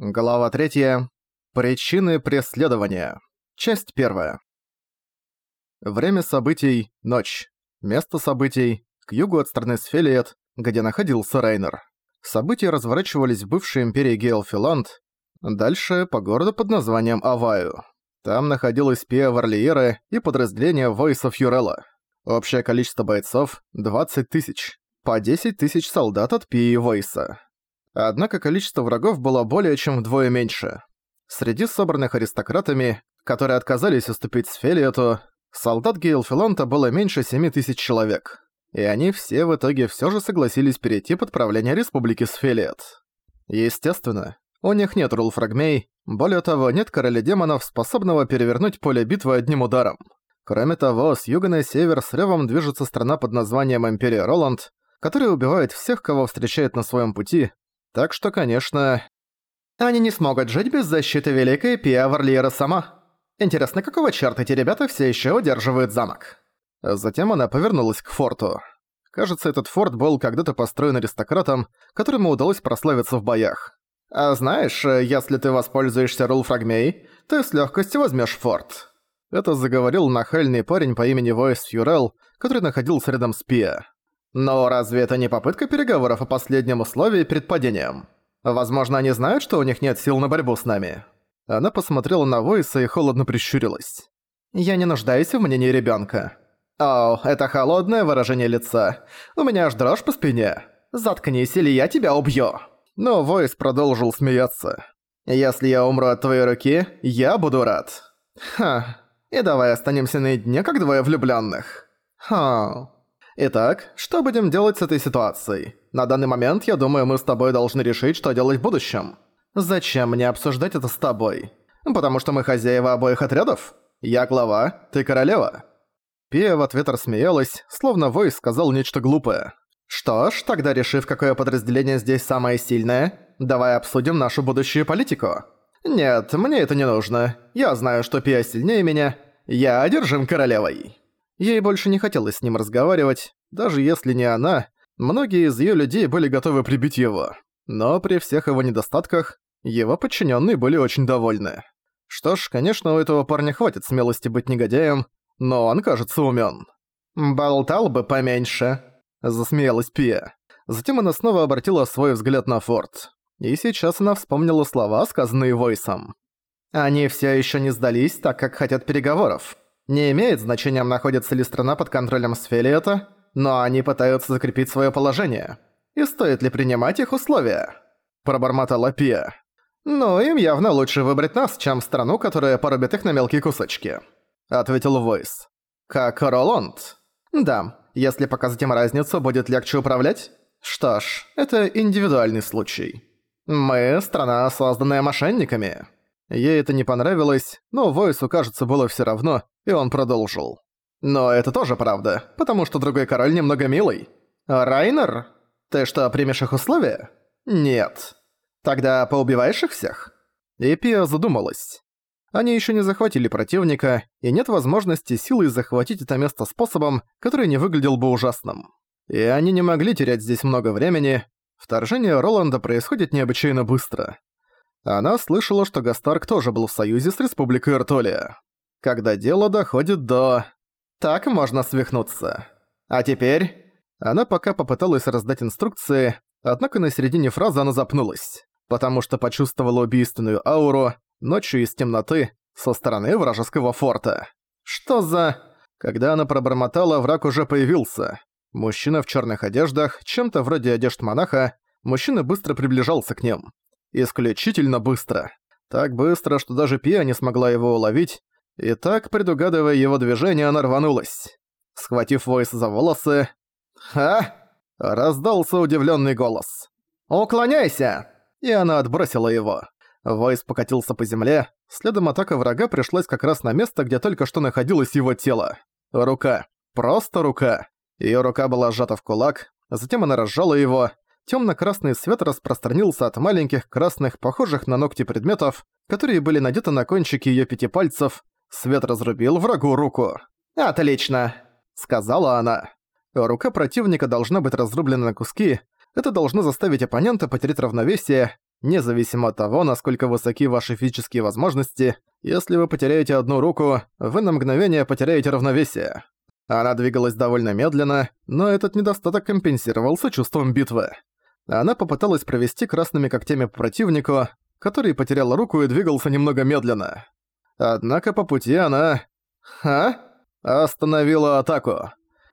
Глава 3. Причины преследования. Часть 1. Время событий – ночь. Место событий – к югу от страны Сфелиет, где находился Рейнер. События разворачивались в бывшей империи Гейлфиланд, дальше по городу под названием Аваю. Там находилась Пиа Варлиера и подразделение Войсов Юрелла. Общее количество бойцов – 20 тысяч. По 10 тысяч солдат от Пии Войса. Однако количество врагов было более чем вдвое меньше. Среди собранных аристократами, которые отказались уступить Сфелиету, солдат Гейлфиланта было меньше 7 тысяч человек. И они все в итоге все же согласились перейти под правление Республики Сфелиет. Естественно, у них нет рулфрагмей, более того, нет короля демонов, способного перевернуть поле битвы одним ударом. Кроме того, с юга на север с ревом движется страна под названием Империя Роланд, которая убивает всех, кого встречает на своем пути, так что, конечно... Они не смогут жить без защиты Великой Пиа Варлиера сама. Интересно, какого черта эти ребята все еще удерживают замок? Затем она повернулась к форту. Кажется, этот форт был когда-то построен аристократом, которому удалось прославиться в боях. А знаешь, если ты воспользуешься рулфрагмей, ты с легкостью возьмешь форт. Это заговорил нахальный парень по имени Войс Фьюрел, который находился рядом с Пиа. Но разве это не попытка переговоров о последнем условии перед падением? Возможно, они знают, что у них нет сил на борьбу с нами. Она посмотрела на Войса и холодно прищурилась. «Я не нуждаюсь в мнении ребёнка». «О, это холодное выражение лица. У меня аж дрожь по спине. Заткнись, или я тебя убью». Но Войс продолжил смеяться. «Если я умру от твоей руки, я буду рад». «Ха, и давай останемся наедине, как двое влюблённых». «Ха, Итак, что будем делать с этой ситуацией? На данный момент, я думаю, мы с тобой должны решить, что делать в будущем. Зачем мне обсуждать это с тобой? Потому что мы хозяева обоих отрядов? Я глава, ты королева. Пия в ответ рассмеялась, словно Войс сказал нечто глупое. Что ж, тогда решив, какое подразделение здесь самое сильное, давай обсудим нашу будущую политику. Нет, мне это не нужно. Я знаю, что Пия сильнее меня. Я одержим королевой. Ей больше не хотелось с ним разговаривать, даже если не она, многие из её людей были готовы прибить его. Но при всех его недостатках, его подчиненные были очень довольны. Что ж, конечно, у этого парня хватит смелости быть негодяем, но он, кажется, умён. «Болтал бы поменьше», — засмеялась Пия. Затем она снова обратила свой взгляд на форт. И сейчас она вспомнила слова, сказанные Войсом. «Они всё ещё не сдались, так как хотят переговоров. Не имеет значения, находится ли страна под контролем Сфелиета, но они пытаются закрепить свое положение. И стоит ли принимать их условия? Пробормотала Пия. «Ну, им явно лучше выбрать нас, чем страну, которая порубит их на мелкие кусочки», — ответил Войс. «Как Роланд?» «Да, если показать им разницу, будет легче управлять?» «Что ж, это индивидуальный случай. Мы — страна, созданная мошенниками». Ей это не понравилось, но Войсу, кажется, было всё равно, и он продолжил. «Но это тоже правда, потому что другой король немного милый. Райнер? Ты что, примешь их условия? Нет. Тогда поубиваешь их всех?» Эпия задумалась. Они ещё не захватили противника, и нет возможности силой захватить это место способом, который не выглядел бы ужасным. И они не могли терять здесь много времени. Вторжение Роланда происходит необычайно быстро. Она слышала, что Гастарк тоже был в союзе с Республикой Эртолия. Когда дело доходит до... Так можно свихнуться. А теперь... Она пока попыталась раздать инструкции, однако на середине фразы она запнулась, потому что почувствовала убийственную ауру ночью из темноты со стороны вражеского форта. Что за... Когда она пробормотала, враг уже появился. Мужчина в черных одеждах, чем-то вроде одежд монаха, мужчина быстро приближался к ним. Исключительно быстро. Так быстро, что даже Пия не смогла его уловить, и так, предугадывая его движение, она рванулась. Схватив Войс за волосы... «Ха!» — раздался удивленный голос. «Уклоняйся!» И она отбросила его. Войс покатился по земле, следом атака врага пришлась как раз на место, где только что находилось его тело. Рука. Просто рука. Её рука была сжата в кулак, затем она разжала его, Темно-красный свет распространился от маленьких красных, похожих на ногти предметов, которые были надеты на кончики её пяти пальцев. Свет разрубил врагу руку. «Отлично!» — сказала она. Рука противника должна быть разрублена на куски. Это должно заставить оппонента потерять равновесие, независимо от того, насколько высоки ваши физические возможности, если вы потеряете одну руку, вы на мгновение потеряете равновесие. Она двигалась довольно медленно, но этот недостаток компенсировался чувством битвы. Она попыталась провести красными когтями по противнику, который потерял руку и двигался немного медленно. Однако по пути она... Ха? Остановила атаку.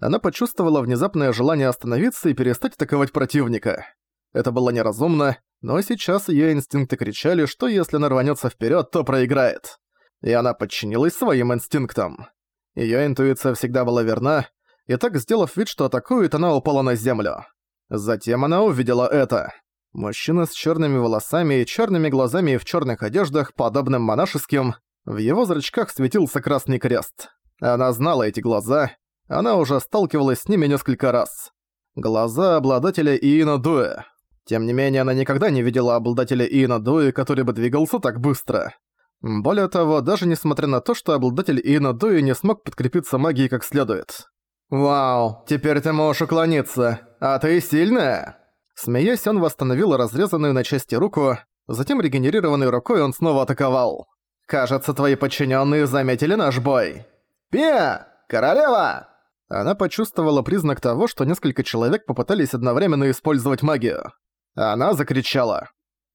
Она почувствовала внезапное желание остановиться и перестать атаковать противника. Это было неразумно, но сейчас её инстинкты кричали, что если она рванётся вперёд, то проиграет. И она подчинилась своим инстинктам. Её интуиция всегда была верна, и так, сделав вид, что атакует, она упала на землю. Затем она увидела это. Мужчина с чёрными волосами и чёрными глазами в чёрных одеждах, подобным монашеским, в его зрачках светился красный крест. Она знала эти глаза, она уже сталкивалась с ними несколько раз. Глаза обладателя Иина Дуэ. Тем не менее, она никогда не видела обладателя Иина Дуэ, который бы двигался так быстро. Более того, даже несмотря на то, что обладатель Иина Дуэ не смог подкрепиться магией как следует. «Вау, теперь ты можешь уклониться, а ты сильная!» Смеясь, он восстановил разрезанную на части руку, затем регенерированной рукой он снова атаковал. «Кажется, твои подчиненные заметили наш бой!» «Пия! Королева!» Она почувствовала признак того, что несколько человек попытались одновременно использовать магию. Она закричала.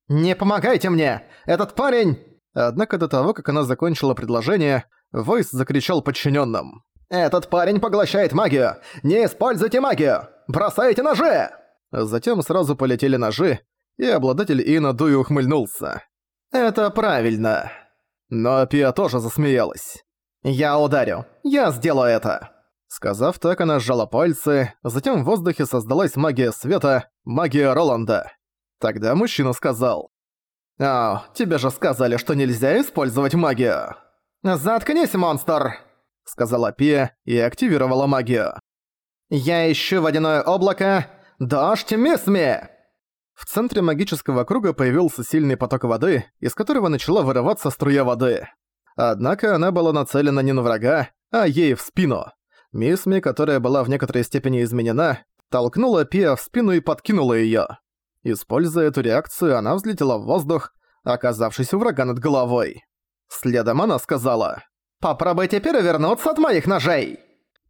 «Не помогайте мне! Этот парень...» Однако до того, как она закончила предложение, Войс закричал подчиненным. «Этот парень поглощает магию! Не используйте магию! Бросайте ножи!» Затем сразу полетели ножи, и обладатель Ина Дуи ухмыльнулся. «Это правильно». Но Пия тоже засмеялась. «Я ударю. Я сделаю это». Сказав так, она сжала пальцы, затем в воздухе создалась магия света, магия Роланда. Тогда мужчина сказал. «Ау, тебе же сказали, что нельзя использовать магию!» «Заткнись, монстр!» Сказала Пия и активировала магию. «Я ищу водяное облако! Дождь Мисми!» В центре магического круга появился сильный поток воды, из которого начала вырываться струя воды. Однако она была нацелена не на врага, а ей в спину. Мисми, которая была в некоторой степени изменена, толкнула Пиа в спину и подкинула её. Используя эту реакцию, она взлетела в воздух, оказавшись у врага над головой. Следом она сказала «Попробуй теперь вернуться от моих ножей!»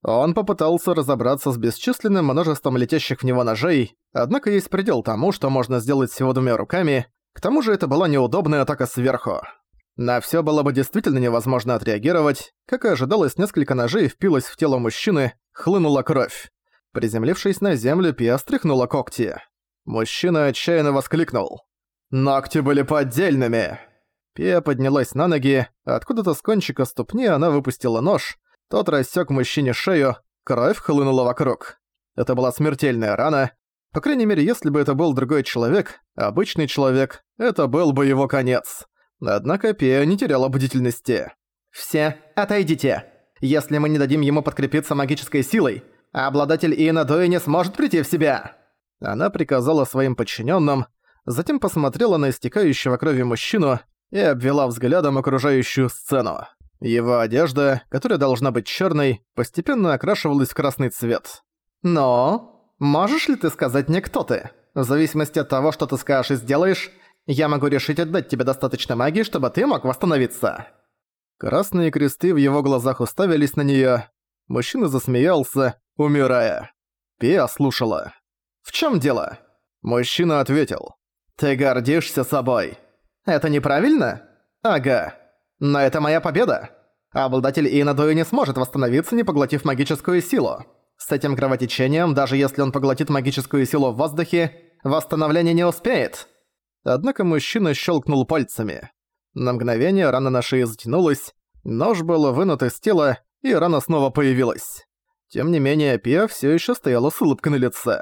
Он попытался разобраться с бесчисленным множеством летящих в него ножей, однако есть предел тому, что можно сделать всего двумя руками, к тому же это была неудобная атака сверху. На всё было бы действительно невозможно отреагировать. Как и ожидалось, несколько ножей впилось в тело мужчины, хлынула кровь. Приземлившись на землю, Пиа стряхнула когти. Мужчина отчаянно воскликнул. «Ногти были поддельными!» Пия поднялась на ноги, откуда-то с кончика ступни она выпустила нож, тот рассек мужчине шею, кровь хлынула вокруг. Это была смертельная рана. По крайней мере, если бы это был другой человек, обычный человек, это был бы его конец. Однако Пия не теряла бдительности. «Все, отойдите! Если мы не дадим ему подкрепиться магической силой, обладатель Иенадои не сможет прийти в себя!» Она приказала своим подчиненным, затем посмотрела на истекающего крови мужчину и обвела взглядом окружающую сцену. Его одежда, которая должна быть черной, постепенно окрашивалась в красный цвет. «Но, можешь ли ты сказать мне, кто ты? В зависимости от того, что ты скажешь и сделаешь, я могу решить отдать тебе достаточно магии, чтобы ты мог восстановиться». Красные кресты в его глазах уставились на неё. Мужчина засмеялся, умирая. Пия слушала. «В чём дело?» Мужчина ответил. «Ты гордишься собой. Это неправильно? Ага. Но это моя победа. Обладатель Инадуи не сможет восстановиться, не поглотив магическую силу. С этим кровотечением, даже если он поглотит магическую силу в воздухе, восстановление не успеет. Однако мужчина щелкнул пальцами. На мгновение рана на шее затянулась, нож был вынут из тела, и рана снова появилась. Тем не менее, Пия все еще стояла с улыбкой на лице.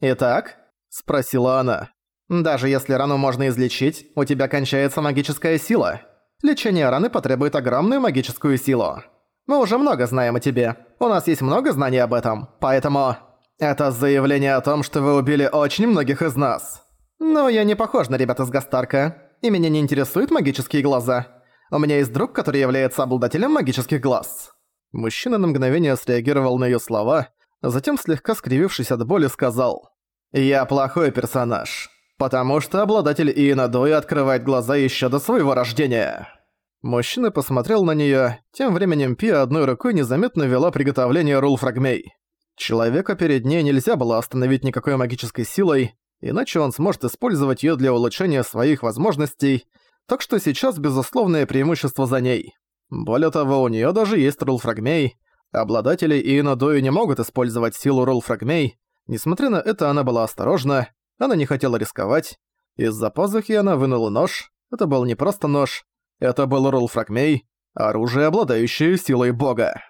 «Итак?» – спросила она. «Даже если рану можно излечить, у тебя кончается магическая сила. Лечение раны потребует огромную магическую силу. Мы уже много знаем о тебе. У нас есть много знаний об этом, поэтому...» «Это заявление о том, что вы убили очень многих из нас». Но я не похож на ребят из Гастарка, и меня не интересуют магические глаза. У меня есть друг, который является обладателем магических глаз». Мужчина на мгновение среагировал на её слова, затем, слегка скривившись от боли, сказал «Я плохой персонаж. «Потому что обладатель Иенадои открывает глаза еще до своего рождения». Мужчина посмотрел на неё, тем временем Пи одной рукой незаметно вела приготовление рулфрагмей. Человека перед ней нельзя было остановить никакой магической силой, иначе он сможет использовать её для улучшения своих возможностей, так что сейчас безусловное преимущество за ней. Более того, у неё даже есть рулфрагмей. Обладатели Иенадои не могут использовать силу рулфрагмей. Несмотря на это, она была осторожна, она не хотела рисковать. Из-за пазухи она вынула нож. Это был не просто нож, это был Ролфрагмей, оружие, обладающее силой бога.